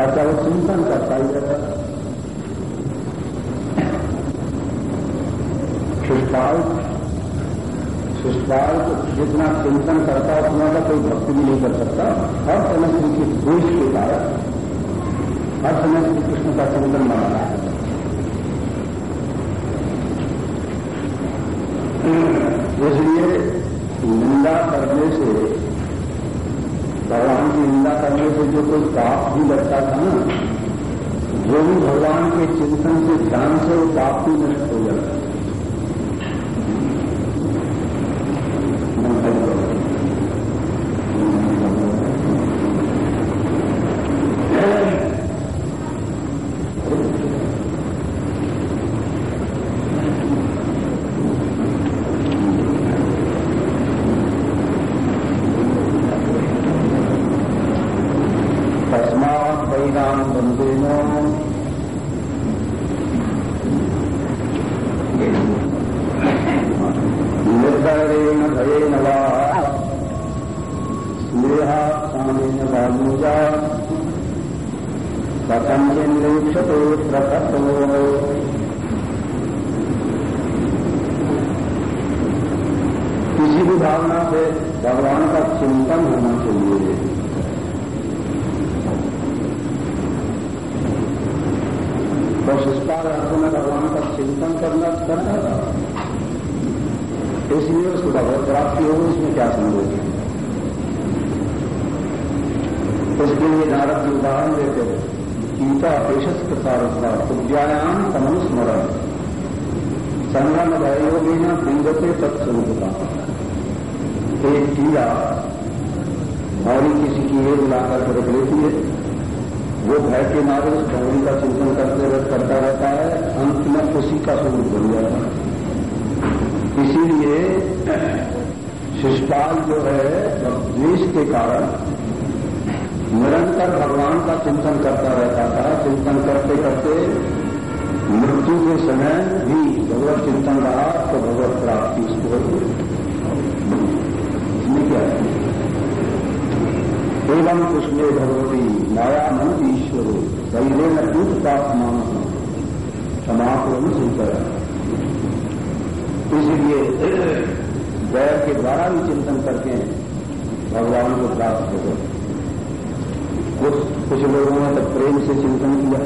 अच्छा वो चिंतन करता ही रहता शिष्टाल शिष्टाल जितना चिंतन करता है, उतना का कोई भक्ति भी नहीं कर सकता। हर समय श्री की द्वेष के कारण हर समय श्री कृष्ण का चिंतन रहा है। इसलिए निंदा करने से भगवान की निंदा करने से जो कोई पाप भी लगता था ना जो भी भगवान के चिंतन से ध्यान से वो पाप भी नष्ट हो जाता नाम बंदे नाम प्राप्ति होगी उसमें क्या संदेश उसके लिए नारद जी उदाहरण देते हैं। गीता पेशस प्रसारता विद्यायाम तमनुस्मरण। संगम भयोगी न स्वरूप तत्स्वरूपता। एक कीड़ा भौरी किसी की एक लाकर के रख लेती है। वो भय के मारे उस भौरी का चिंतन करते रह, करता रहता है। अंत में उसी का स्वरूप बन जाता है। इसीलिए शिष्टाल जो है द्वेश के कारण निरंतर भगवान का चिंतन करता रहता था, चिंतन करते करते मृत्यु के समय भी भगवत चिंतन रहा तो भगवत प्राप्ति उसको इसमें क्या एवं कृष्णे भगवती माया मन ईश्वर दैवे न दूध प्राप्त मानस समाप्त को सुनकर इसलिए वैर के द्वारा भी चिंतन करके भगवान को प्राप्त हो। गए कुछ कुछ लोगों ने तो प्रेम से चिंतन किया।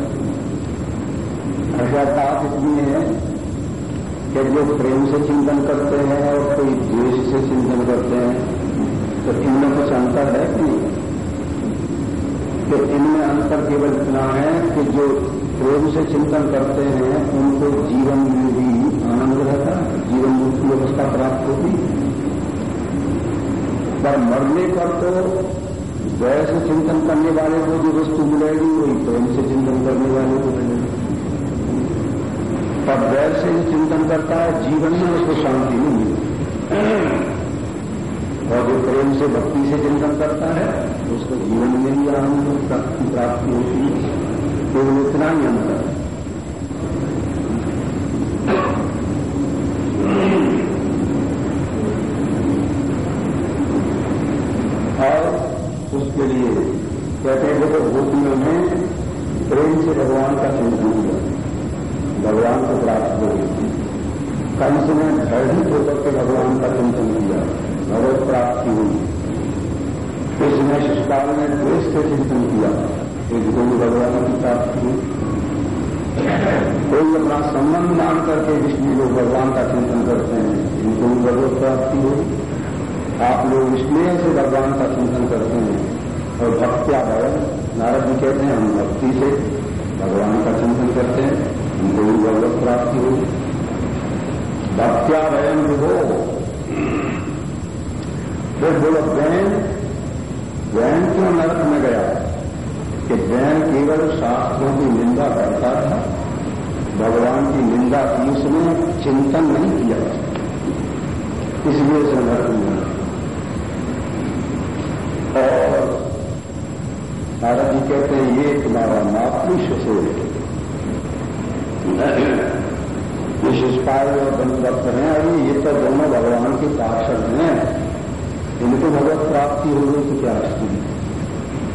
ऐसा ताप इसलिए है कि जो प्रेम से चिंतन करते हैं और कोई द्वेष से चिंतन करते हैं तो इनमें कुछ अंतर है कि इनमें अंतर केवल इतना है कि जो प्रेम से चिंतन करते हैं, उनको जीवन में भी आनंद रहता है, जीवन में उसकी प्राप्त होती पर मरने पर तो व्यय से चिंतन करने वाले को जो वस्तु मिलेगी, वही प्रेम से चिंतन करने वाले को मिलेगी। पर व्यय से ही चिंतन करता है, जीवन में उसको शांति नहीं मिलती। और जो प्रेम से भक्ति से चिंतन करता है, उसको जीवन में ही आनंद प्राप्ति होती है। केवल इतना ही अंतर है और उसके लिए कहते हैं, देखो भूतियों में प्रेम से भगवान का चिंतन किया। भगवान को प्राप्त हो गई कंस ने भयभीत होकर के भगवान का चिंतन किया। भगवत प्राप्ति हुई। इसमें शिष्पाल ने देश से चिंतन किया। एक गुरु भगवान की प्राप्ति हुई कोई अपना संबंध मान करके विष्णु लोग भगवान का चिंतन करते हैं, इनको भी भगवत प्राप्ति हो। आप लोग स्नेह से भगवान का चिंतन करते हैं, और भक्त्या भवन नारद जी कहते हैं, हम भक्ति से भगवान का चिंतन करते हैं, इनको भी भगवत प्राप्ति हो। भक्त्या भयन विभो फिर बोलो वैन वैन क्यों नरक में गया? कि जैन केवल शास्त्रों की निंदा करता था, भगवान की निंदा की उसने चिंतन नहीं किया। इसलिए संघर्ष हुआ और नारद जी कहते हैं, ये तुम्हारा मातृशोर शिष्पाल और बनभक्त हैं अरे ये तो दोनों भगवान के पार्षद हैं। इनको भगवत प्राप्ति हो गई तो क्या है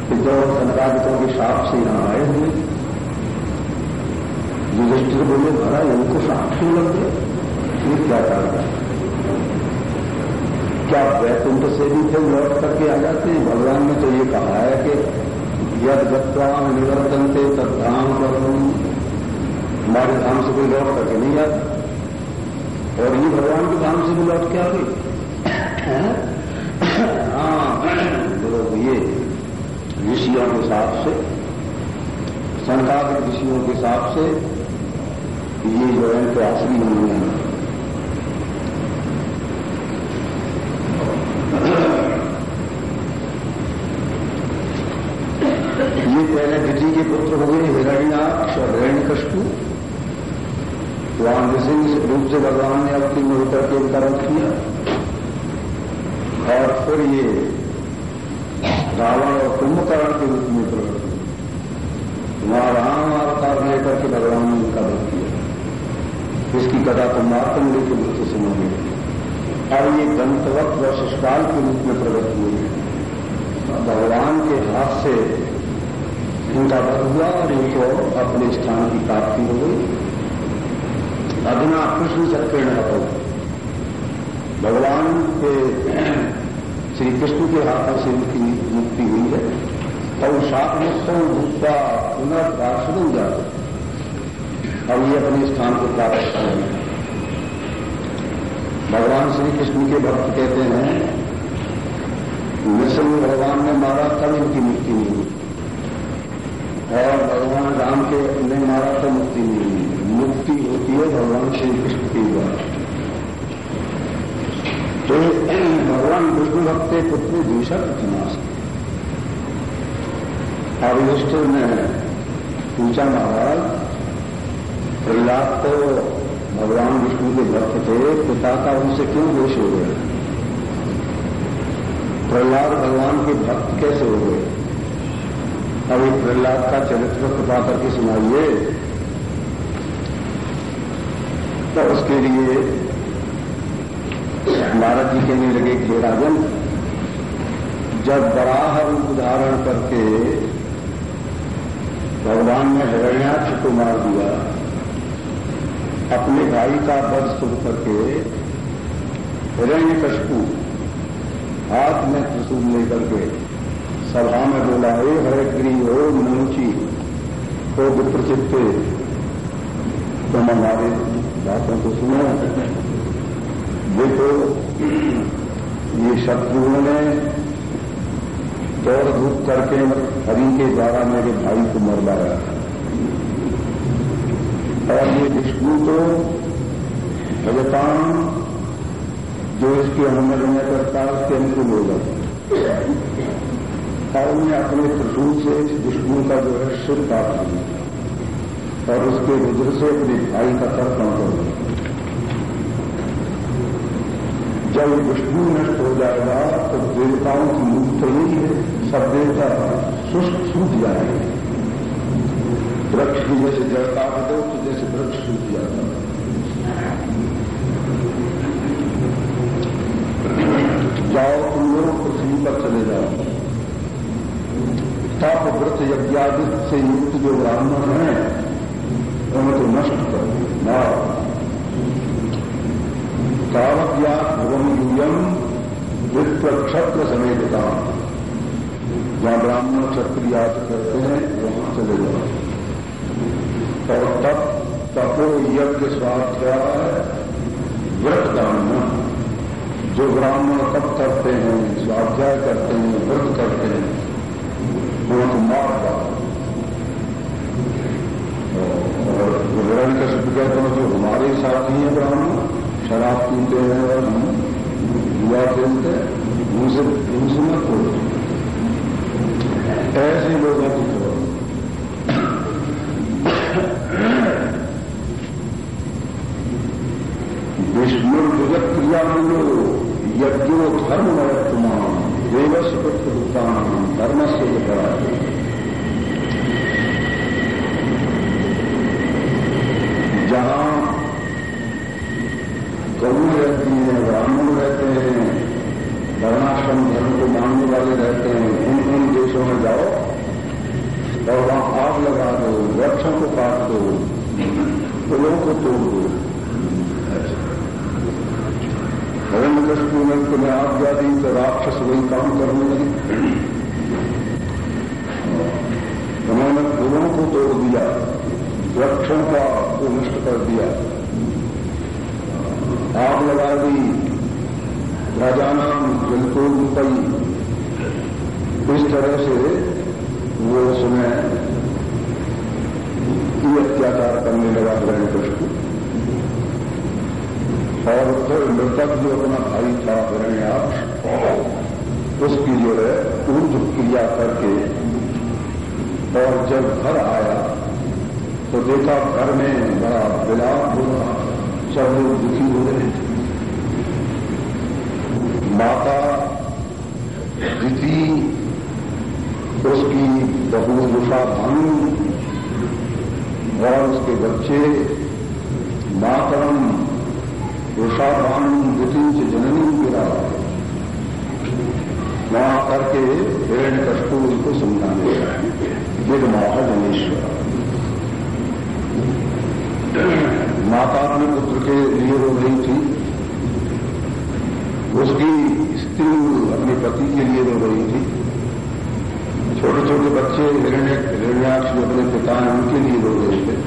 कि जो संपादकों के साप से यहाँ आए हुए युधिष्ठिर बोले भरा उनको साप क्यों लग ये क्या कारण है क्या वैकुंठ से भी फिर लौट करके आ जाते हैं भगवान ने तो ये कहा है कि यद गत्वा निवर्तनते तद्धाम करूँ हमारे धाम से कोई लौट करके नहीं आता और ये भगवान के धाम से भी लौट के आ गई हाँ ये ऋषियों के हिसाब से संताप ऋषियों के हिसाब से ये जो है तो आसरी नहीं है। ये पहले विधि के पुत्र हो गए हिरण्याक्ष और हिरण्यकशु वहाँ रूप से भगवान ने अवतीर्ण होकर के उनका किया। और फिर ये रावण और कुंभकर्ण के रूप में प्रकट हुए वहाँ राम अवतार लेकर के भगवान ने उनका वध किया। इसकी कथा तो मार्तंडी के रूप से सुनोगे और ये गंतवत व शिष्काल के रूप में प्रकट हुए भगवान के हाथ से इनका वध हुआ और इनको अपने स्थान की प्राप्ति हो गई। अधुना कृष्ण न भगवान के श्री कृष्ण के हाथों से उनकी मुक्ति हुई है और शाप मुक्त भूतवा पुनर्दार्शनम जाते और ये अपने स्थान को प्राप्त करेंगे भगवान श्री कृष्ण के भक्त कहते हैं, नृसिंह भगवान ने मारा, तब इनकी मुक्ति नहीं हुई। और भगवान राम के, ने मारा तो मुक्ति नहीं हुई। मुक्ति होती है भगवान श्री कृष्ण की द्वारा तो भगवान के पुत्र दूषक विनाश और ने पूछा, महाराज, प्रहलाद तो भगवान विष्णु के भक्त थे, पिता का उनसे क्यों दोष हो गया? प्रहलाद भगवान के भक्त कैसे हो गए? अभी प्रहलाद का चरित्र कृपा करके सुनाइए। तो उसके लिए भारत जी कहने लगे कि राजन जब बराह रूप धारण करके भगवान ने हिरण्याक्ष को मार दिया, अपने भाई का वध सुन करके हिरण्य कशपू हाथ में त्रिशूल लेकर के सभा में बोला, हे हरे हो मनुची हो विप्रचित्ते, तुम हमारे बातों को सुनो। देखो, ये शत्रुओं ने दौड़ धूप करके हरि के द्वारा मेरे भाई को मरवाया और ये विष्णु को भगवान जो इसके अनुमल में करता है, उसके अनुकूल होगा और उन्हें अपने त्रिशूल से इस विष्णु का जो है सिर दिया और उसके रुद्र से अपने भाई का तर्पण कर जब विष्णु नष्ट हो जाएगा तो देवताओं की मुक्त नहीं है, सब देवता सुष्ट सूख जाएँगे। वृक्ष की जैसे जड़ काट दो तो जैसे वृक्ष सूख जाता जाओ तुम लोग पृथ्वी पर चले जाओ। तप व्रत यज्ञादित से युक्त जो ब्राह्मण हैं, उन्हें तो नष्ट करो। मारो तावत्या भवन यूयम वित्त क्षत्र समेतता जहाँ ब्राह्मण क्षत्रिय याद करते हैं, वहाँ चले जाओ और तप तपो यज्ञ स्वाध्याय व्रत दान जो ब्राह्मण तप करते हैं, स्वाध्याय करते हैं, व्रत करते हैं, वो तो मार और विवरण का शुद्ध कहते हैं, जो हमारे साथ ही है ब्राह्मण शराब पीते हैं और युवा खेलते हैं मत हो ऐसे लोगों की खबर विष्णु जगत क्रिया मिलो यज्ञो धर्म वर्तमान देवस्व पुत्रभुक्तान धर्म से जहाँ गऊ रहती हैं ब्राह्मण रहते हैं धर्माश्रम धर्म को मानने वाले रहते हैं, उन उन देशों में जाओ और वहाँ आग लगा दो, वृक्षों को काट दो पुलों को तोड़ दो। हिरण्य कश्यप ने तुम्हें आज्ञा दी तो राक्षस वही काम करने लगे। उन्होंने पुलों को तोड़ दिया, वृक्षों का को नष्ट कर दिया। आग लगा दी राजानाम जलतोड़ इस तरह से वो उसमें ये अत्याचार करने लगा ग्रहण कृष्ण और फिर मृतक जो अपना भाई था हिरण्याक्ष उसकी जो है ऊर्ज क्रिया करके और जब घर आया तो देखा घर में बड़ा विलाप हो रहा सब लोग दुखी हो रहे थे। माता दिथि उसकी बहू उषा भानु और उसके बच्चे, मातरम उषा भानु दिति जननी गिरा। वहाँ करके हिरण्य कष्टो उसको समझाने विदमाह जनेश्वर माता अपने पुत्र के लिए रो रही थी। उसकी स्त्री अपने पति के लिए रो रही थी। छोटे छोटे बच्चे हिरण्य हिरण्याक्ष जो अपने पिता हैं, उनके लिए रो रहे थे।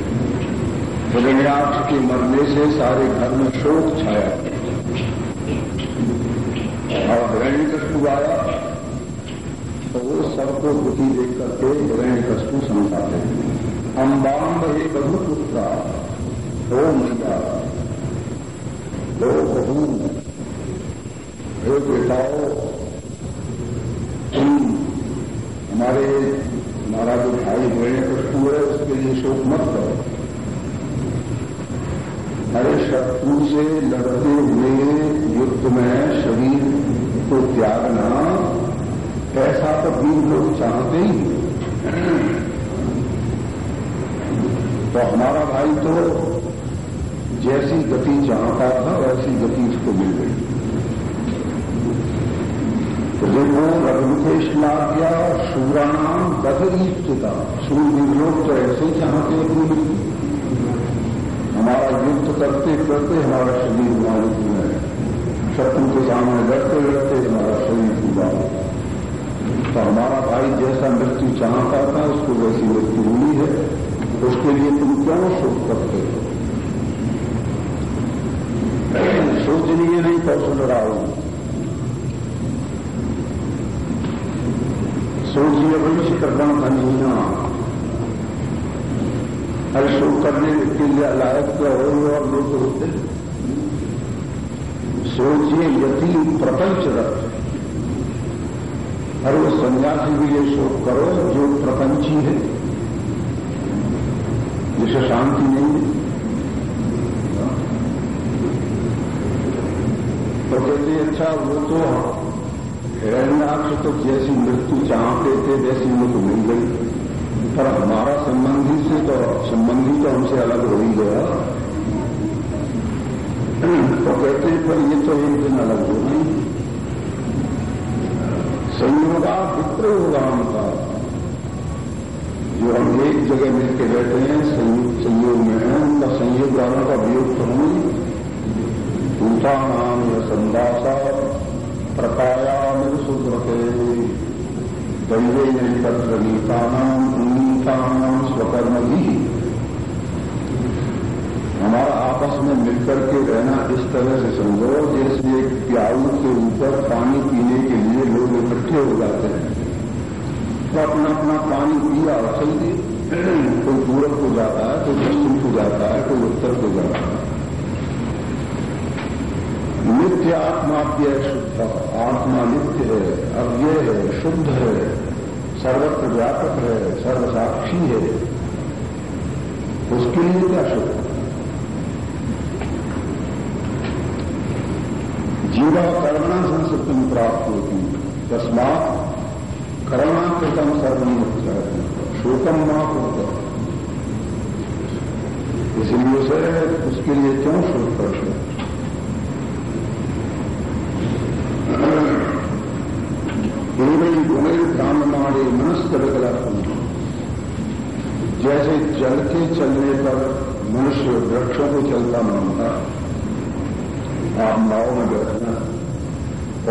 हिरण्याक्ष के मरने से सारे घर में शोक छाया। और हिरण्य कष्टु आया। तो वो सबको दुखी देख करके हिरण्य कष्टु समझाते थे अम्बाम्ब हे बधु हो मैया दो बहू हे बेटाओ तुम हमारे हमारा जो भाई हिरण्य कष्टु है उसके लिए शोक मत करो हरे शत्रु से लड़ते हुए युद्ध में शरीर को त्यागना ऐसा तो वीर लोग चाहते ही तो हमारा भाई तो जैसी गति चाहता था, वैसी गति उसको मिल गई। तो देखो रघुकेश लाज्ञा शूरानाम बदरीप्तता सूर्य लोग तो ऐसे ही चाहते अपनी मृत्यु हमारा युद्ध करते करते हमारा शरीर मालिक है। शत्रु के सामने लड़ते लड़ते हमारा शरीर पूरा तो हमारा भाई जैसा मृत्यु चाहता था, उसको वैसी मृत्यु हुई है। उसके लिए तुम क्यों शोक करते हो? सोचनीय नहीं कौशल रहा हूँ सोचिए भविष्य कर्म धनीना अरे शोक करने के लिए लायक तो हो और लोग होते सोचिए यति प्रपंच रख अरे वो सन्यासी भी ये शोक करो जो प्रपंची है जिसे शांति नहीं है तो कहते अच्छा वो तो हिरण्याक्ष तो जैसी मृत्यु चाहते थे, वैसी उनको मिल गई। पर हमारा संबंधी से तो संबंधी तो हमसे अलग हो ही गया। तो कहते पर ये तो एक दिन अलग हो नहीं संयोगा विप्र होगा हमका जो हम एक जगह मिलकर बैठे हैं संयोग में हैं, उनका संयोग वालों का वियोग तो नहीं दूसरा नाम या संदासा प्रकायामिव सुब्रते दैवे तत्र उन्नीतानाम स्वकर्म भी हमारा आपस में मिलकर के रहना इस तरह से समझो जैसे एक प्याऊ के ऊपर पानी पीने के लिए लोग इकट्ठे हो जाते हैं। तो अपना अपना पानी पिया और चल दिए कोई पूरब को जाता है, कोई पश्चिम को जाता है, कोई उत्तर को जाता है। नित्य आत्माव्यय शुद्ध। आत्मा नित्य है अव्यय है, शुद्ध है, सर्वत्र व्यापक है, सर्वसाक्षी है। उसके लिए क्या शुद्ध? जीवा करुणा संस्कृति प्राप्त होती। तस्मात करुणा कृतम सर्वमुख्य शोकम माँ होता इसलिए उसे उसके लिए क्यों शोक करते गुणै गुणै ब्राह्मणारे मनस्तरकलात्म जैसे जल के चलने पर मनुष्य वृक्षों को चलता मानता, आप नाव में बैठना,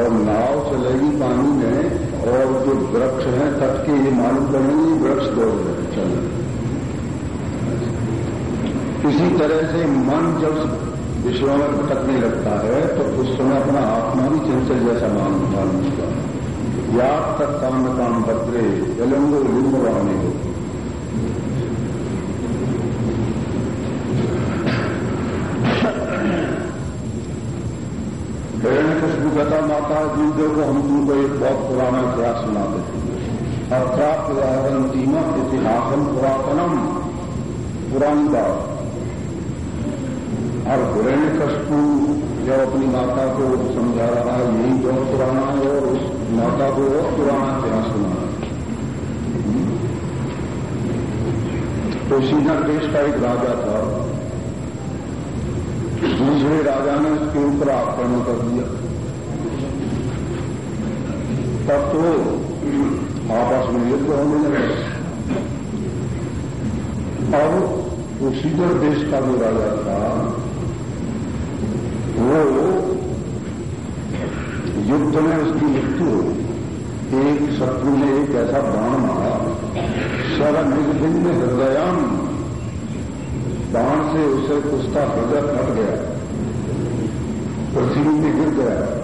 और नाव चलेगी पानी में, और जो वृक्ष हैं तट के, ये मालूम पड़ेंगे वृक्ष दौड़ रहे चल इसी तरह से मन जब विषयों में भटकने लगता है तो उस समय अपना आत्मा भी चंचल जैसा मान मालूम होगा या तक काम काम पत्रे जलंगो लिंग वाणी हो हिरण्य खुशबू कहता माता दूधो को हम तुमको एक बहुत पुराना इतिहास सुनाते थे अर्थात तीमा इतिहासम पुरातनम पुरानी बात और हिरण्य कशपू जब अपनी माता को समझा रहा है यही बहुत पुराना है और उस माता को पुराना इतिहास सुना तो देश का एक राजा था। दूसरे राजा ने उसके ऊपर आक्रमण कर दिया। तब तो आपस में युद्ध होने लगे। और उसीधर देश का जो राजा था वो में उसकी मृत्यु एक शत्रु ने एक ऐसा बाण मारा। सारा निर्भिन्न हृदयान बाण से उसे उसका हृदय फट गया। पृथ्वी में गिर गया।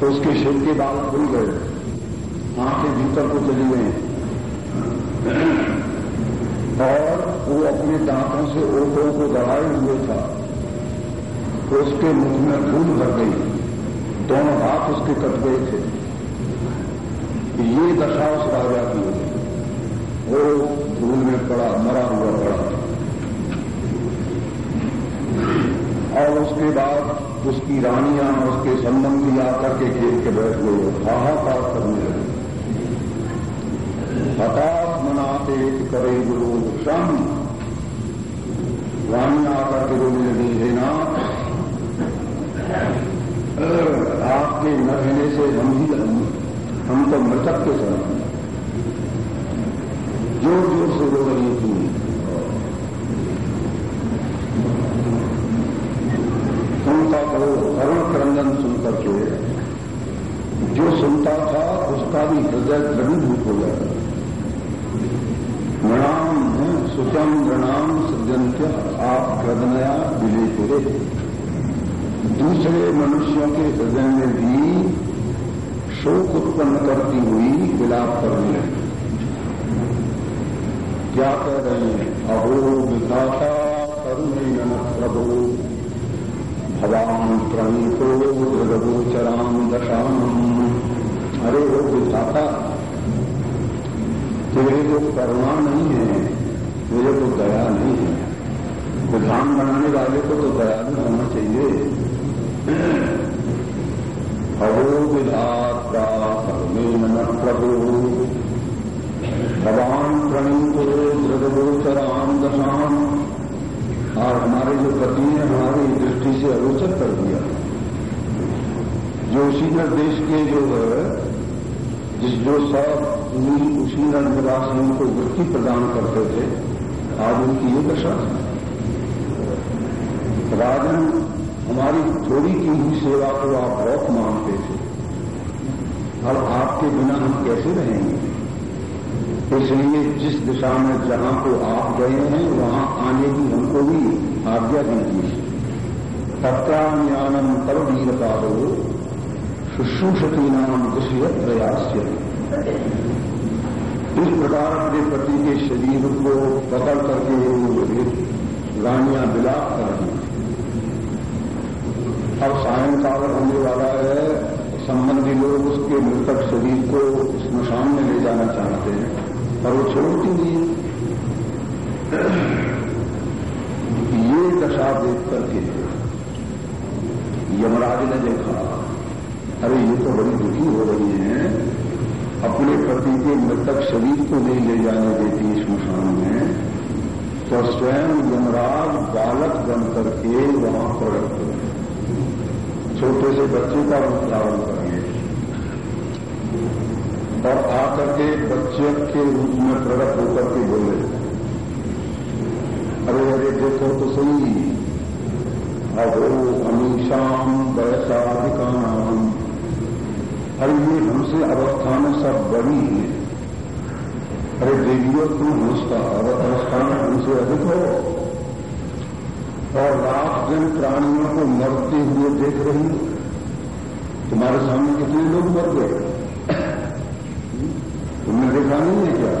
तो उसके शिव के बाल खुल गए। आँखें भीतर को चली गई। और वो अपने दांतों से ओटों को दबाए हुए था। उसके मुख में खून भर गई। दोनों हाथ उसके कट गए थे। ये दशा उस राजा की वो धूल में पड़ा, मरा हुआ पड़ा। और उसके बाद उसकी रानियाँ उसके संबंधी आकर के खेल के बैठ गए हाहाकार करने लगे। हताश मनाते करे गुरु क्षण रानियाँ आकर के रोने लगी हे नाथ आपके न रहने हम ही हम, हम तो मृतक के समान ज़ोर ज़ोर से रो रही थी सुनता तो करुण क्रंदन सुनकर के। जो सुनता था उसका भी हृदय द्रवीभूत हो गया। प्रणाम सुचम प्रणाम सृजंत्य आप हृदया विजय दूसरे मनुष्यों के हृदय में भी शोक उत्पन्न करती हुई विलाप करने लगी क्या कह रहे हैं? अहो विधाता करुण प्रभु भवान प्रणीतो दृगोचराम दशाम अरे वो विधाता तेरे को करुणा नहीं है, मेरे को दया नहीं है। विधान बनाने वाले को तो दया दयालु होना चाहिए। हवो विधात्रा परमे न प्रभु। भगवान प्रणीतो दृगोचराम दशाम और हमारे जो पति ने हमारी दृष्टि से अगोचर कर दिया। जो उसीनर देश के जो है, जिस जो सब उसीनर निवासियों को वृत्ति प्रदान करते थे, आज उनकी ये दशा। राजन हमारी थोड़ी की हुई सेवा को आप बहुत मानते थे। और आपके बिना हम कैसे रहेंगे? इसलिए जिस दिशा में जहाँ को आप गए हैं, वहाँ आने की हमको भी आज्ञा दीजिए। तत्कान्यानम तब वीरता हो शुश्रूषती नाम विषय प्रयास इस प्रकार अपने पति के शरीर को पकड़ करके रानियाँ विलाप कर दी अब सायंकाल होने वाला है, संबंधी लोग उसके मृतक शरीर को स्मशान में ले जाना चाहते हैं। और वो छोड़ती नहीं ये दशा देख करके यमराज ने देखा, अरे ये तो बड़ी दुखी हो रही है। अपने पति के मृतक शरीर को नहीं ले जाने देती स्मशान में। तो स्वयं यमराज बालक बन करके वहाँ प्रकट हो छोटे से बच्चे का रूप करेंगे और आकर के बच्चे के रूप में प्रकट होकर के बोले, अरे अरे, देखो तो सही। अहो अमीशाम वैसाधिकाम अरे, ये हमसे अवस्था में सब बड़ी है। अरे देवियों तुम हंसता? अवस्था में हमसे अधिक हो। और रात दिन प्राणियों को मरते हुए देख रही। तुम्हारे सामने कितने लोग मर गए? तुमने देखा नहीं है क्या?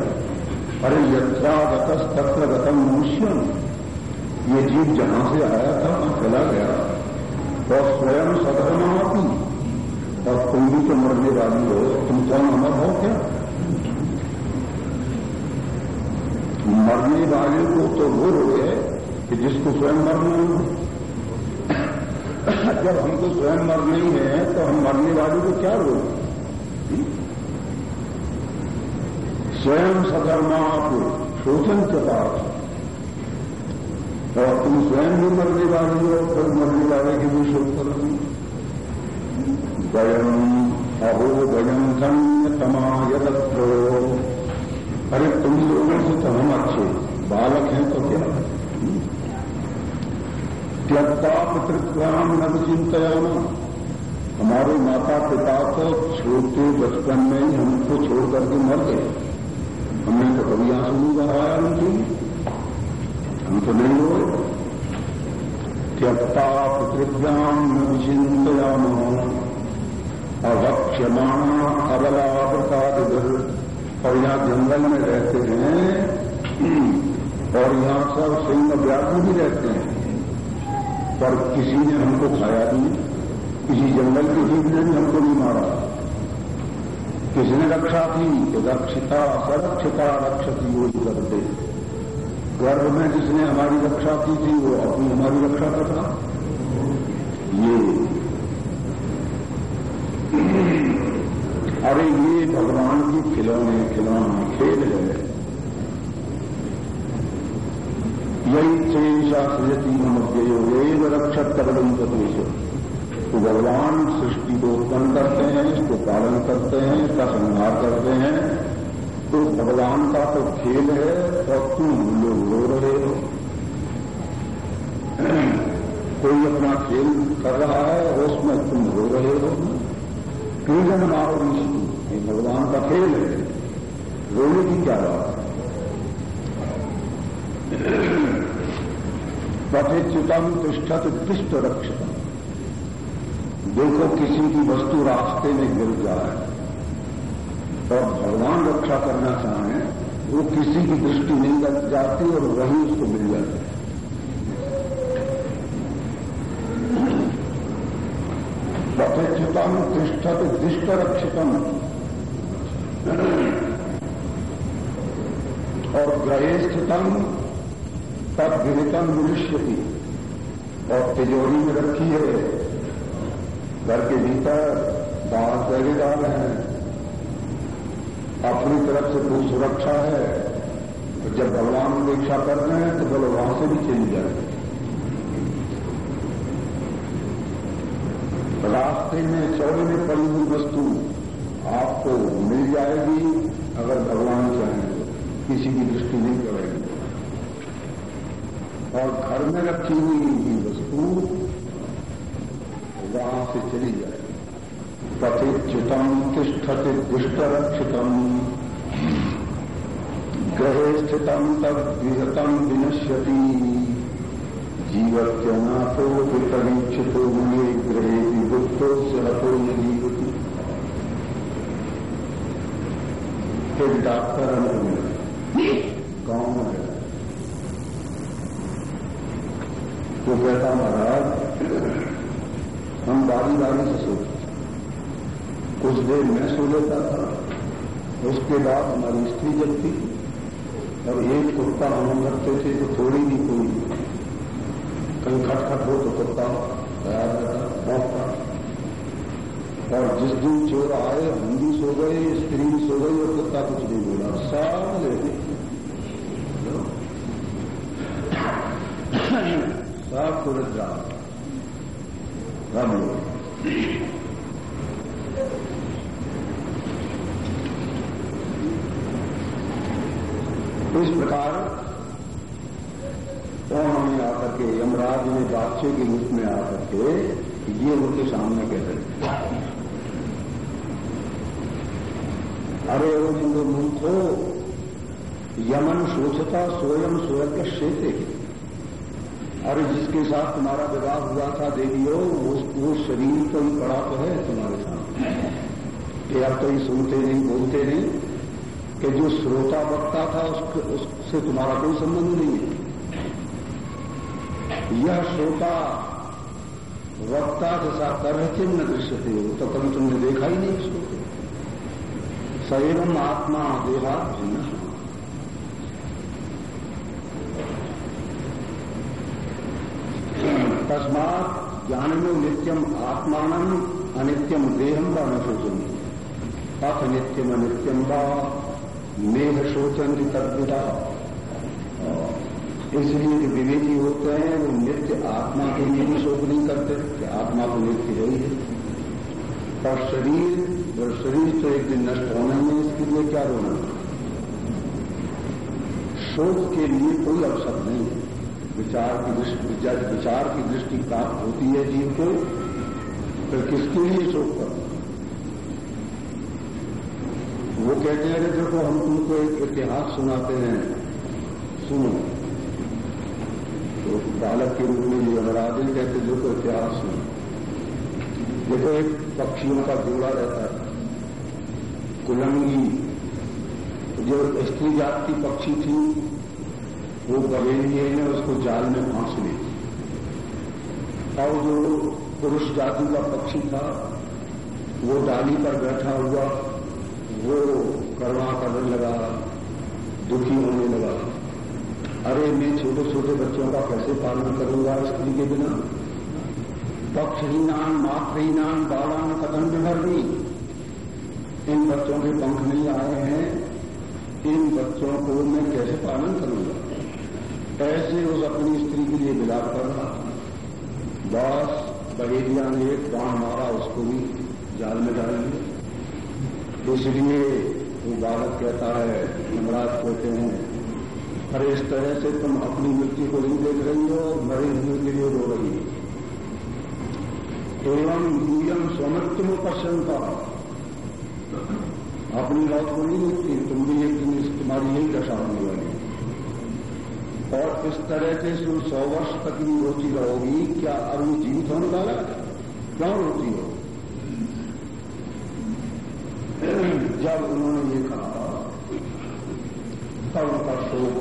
अरे यत्रा गतस तत्र गतम मनुष्य ये जीव जहाँ से आया था, वहाँ चला गया। और स्वयं सधर्माती और तुम भी तो मरने वाली हो। तुम कौन अमर हो क्या? मरने वाले को तो वो रोए। कि जिसको स्वयं मरना हो। जब हमको स्वयं मरना ही है तो हम मरने वाले को क्या रोए स्वयं सधर्माप शोषण के पास और तुम स्वयं भी मरने वाले हो फिर मरने वाले की भी शोध कर। वयम अहो वयम धन्य समायदत्रो अरे तुम लोगों से तो हम अच्छे, बालक हैं तो क्या? त्यक्ता पितृत्वाम न चिंतयाना हमारे माता पिता तो छोटे बचपन में ही हमको छोड़ करके मर गए। हमने तो कभी आँसू नहीं बहाया उनकी। हम तो नहीं हुए त्यक्ता पितृभ्याम न विचिंतयाम अवक्ष्यमाणा अबलावृतादिगर और यहाँ जंगल में रहते हैं। और यहाँ सब सिंह व्याघ्र भी रहते हैं। पर किसी ने हमको खाया नहीं, किसी जंगल के जीव ने भी हमको नहीं मारा। किसने रक्षा की? तो रक्षिता सरक्षिता रक्षती वो करते। गर्भ में जिसने हमारी रक्षा की थी, वो अपनी हमारी रक्षा करता ये। अरे ये भगवान की खिलौने खिलौने खेल है। यही चेषा सृजती मध्ययो एव रक्षक करदम प्रदेश तो भगवान सृष्टि को उत्पन्न करते हैं, इसको पालन करते हैं, इसका संहार करते हैं। तो भगवान का तो खेल है, और तुम लोग रो रहे हो। कोई अपना खेल कर रहा है उसमें तुम रो रहे हो। क्रीजन मारो ये भगवान का खेल है। रोने की क्या बात पठिच्युतम तिष्ठत तिष्ट रक्षितम देखो किसी की वस्तु रास्ते में गिर जाए। और भगवान रक्षा करना चाहें, वो किसी की दृष्टि नहीं लग जाती और वही उसको मिल जाती। पठिच्युतम तिष्ठत दिष्ट रक्षितम और ग्रहे स्थितम तब विदितम विनिष्यति और तिजोरी में रखी है। घर के भीतर बाहर पहरेदार हैं। अपनी तरफ़ से कोई सुरक्षा है। तो जब भगवान उपेक्षा कर रहे हैं तो बोलो वहाँ से भी चली जाए रास्ते में चौड़े में पड़ी हुई वस्तु आपको मिल जाएगी अगर भगवान चाहें तो। किसी की दृष्टि नहीं पड़ेगी और घर में रखी हुई वस्तु वहाँ से चली जाएगी पथिच्युतम तिष्ठति दुष्टरक्षितम ग्रहे स्थितम तब विहतम विनश्यति। जीवत्यनाथो विपरीक्षित मुने ग्रहे विभुक्तो से हतो जीवती फिर डॉक्टर गाँव में तो कहता महाराज, हम बारी बारी से सोचते कुछ देर मैं सो लेता था, उसके बाद हमारी स्त्री जगती और एक कुत्ता हम रखते थे तो थोड़ी भी कोई कहीं खटखट हो तो कुत्ता तैयार रहता भौंकता और जिस दिन चोर आए, हम भी सो गए, स्त्री भी सो गई और कुत्ता कुछ नहीं बोला। लेते सब सूरज राम राम लोग इस प्रकार उन्होंने आकर के यमराज ने बादशाह के रूप में आकर के ये उनके सामने कह रहे अरे वो हिंदू मूर्खो यमन सोचता स्वयं स्वर्ग क्षेत्र अरे जिसके साथ तुम्हारा विवाह हुआ था देखियो वो, वो शरीर तो ही पड़ा तो है तुम्हारे साथ ये तो ही सुनते नहीं बोलते नहीं कि जो श्रोता वक्ता था उसके, उससे तुम्हारा कोई संबंध नहीं है। यह श्रोता वक्ता जैसा कर चिन्ह दृश्य थे तो कभी तुमने देखा ही नहीं उसको। सैवम आत्मा देहा भिन्न। तस्मात ज्ञानमो नित्यम आत्मान अनित्यम देहम व न शोचन अथ नित्यम अनित्यम व मेघ शोचन की तद्विदा इसलिए जो विवेकी होते हैं, वो नित्य आत्मा के लिए भी शोक नहीं करते, कि आत्मा तो नित्य है ही है। और शरीर और शरीर तो एक दिन नष्ट होना ही, इसके लिए क्या रोना? शोक के लिए कोई अवसर नहीं है। विचार की दृष्टि विचार की दृष्टि प्राप्त होती है जीव को तो किसके लिए शोक कर वो कहते हैं देखो, हम तुमको एक इतिहास सुनाते हैं। सुनो। तो बालक के रूप में ये अमरादिल कहते देखो, इतिहास सुनो। देखो, एक पक्षियों का जोड़ा रहता है। कुलंगी। जो स्त्री जात पक्षी थी वो बवेलिए ने उसको जाल में फांस ली और जो पुरुष जाति का पक्षी था, वो डाली पर बैठा हुआ, वो करवा करने लगा, दुखी होने लगा। अरे, मैं छोटे छोटे बच्चों का कैसे पालन करूँगा स्त्री के बिना? पक्षहीनान, मातृहीनान, बालान कदम विभरनी इन बच्चों के पंख नहीं आए हैं। इन बच्चों को मैं कैसे पालन करूँगा? ऐसे उस अपनी स्त्री के लिए विलाप कर रहा बस बहेलिया ने बाण मारा, उसको भी जाल में डाल दिया इसलिए वो बालक कहता है, यमराज कहते हैं, अरे इस तरह से तुम अपनी मृत्यु को नहीं देख रही हो और मरे हुए के लिए रो रही हो। एवं यूयम स्वमृत्यु में पश्चनता अपनी मौत को नहीं देखती, तुम भी एक दिन तुम्हारी यही दशा होने वाली और इस तरह से जो सौ वर्ष तक भी रोती रहोगी? क्या वो जीवित होने वाला क्यों रोती हो? जब उन्होंने ये कहा, तब उनका शोक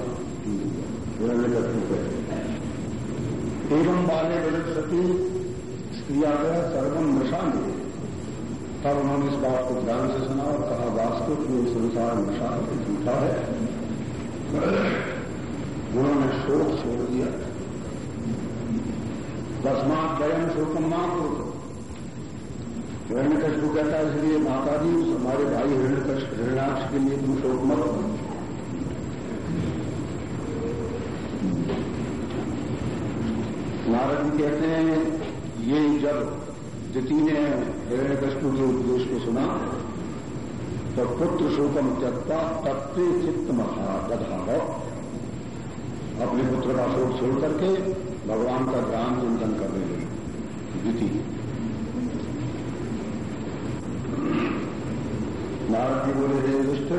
एवं बाले विरत सती, स्त्रिया गया सर्वम नशा में। तब उन्होंने इस बात को ध्यान से सुना और कहा, वास्तव में संसार नशा झूठा है। उन्होंने शोक छोड़ दिया। तस्मात गयन शोकम माँ को हिरण्य कष्ट कहता है, इसलिए माता जी हमारे भाई हिरण्य कष्ट हिरणाक्ष के लिए तुम शोक मत नारद जी कहते हैं, ये जब जिति ने हिरण्य कष्ट के उपदेश को सुना तो पुत्र शोकम त्यक्ता तत्व चित्त महा दधा अपने पुत्र का शोक छोड़ करके भगवान का ज्ञान चिंतन करने लगे द्वितीय नारद जी बोले, हे दुष्ट,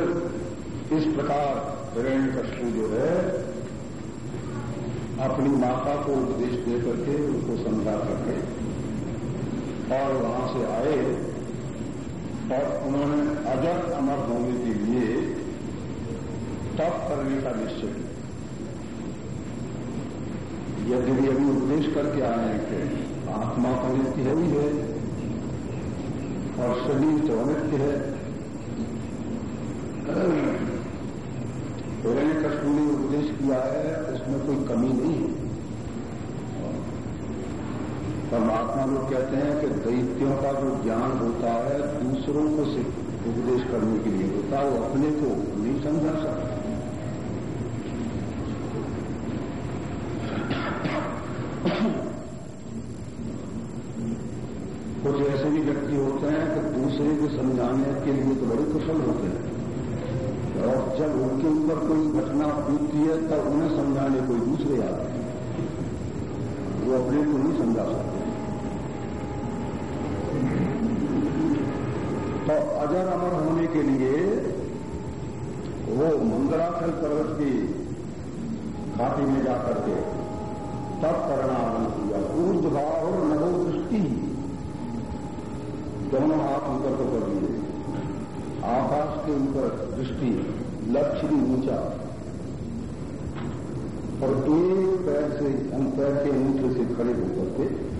इस प्रकार हिरण्य कष्टु जो है, अपनी माता को उपदेश दे करके उनको समझा करके और वहाँ से आए और उन्होंने अजर अमर होने के लिए तप करने का निश्चय किया। यदि भी अभी उपदेश करके आए हैं कि आत्मा तो नित्य है ही है और शरीर तो अनित्य है। हिरण्य कष्ट ने उपदेश किया है उसमें कोई कमी नहीं है। परमात्मा लोग कहते हैं कि दैत्यों का जो ज्ञान होता है, दूसरों को उपदेश करने के लिए होता है, वो अपने को नहीं समझा सकता। कुछ ऐसे भी व्यक्ति होते हैं कि दूसरे को समझाने के लिए तो बड़े कुशल होते हैं। और जब उनके ऊपर कोई घटना बीतती है, तब उन्हें समझाने कोई दूसरे आते हैं। वो अपने को नहीं समझा सकते। तो अजर अमर होने के लिए वो मंगलाचल पर्वत की घाटी में जाकर के तब परिणाम किया ऊर्ध भाव और नवो दोनों हाथ ऊपर को कर दिए। आकाश के ऊपर दृष्टि, लक्ष्य भी ऊँचा। और एक पैर से हम पैर के ऊँचे से खड़े होकर के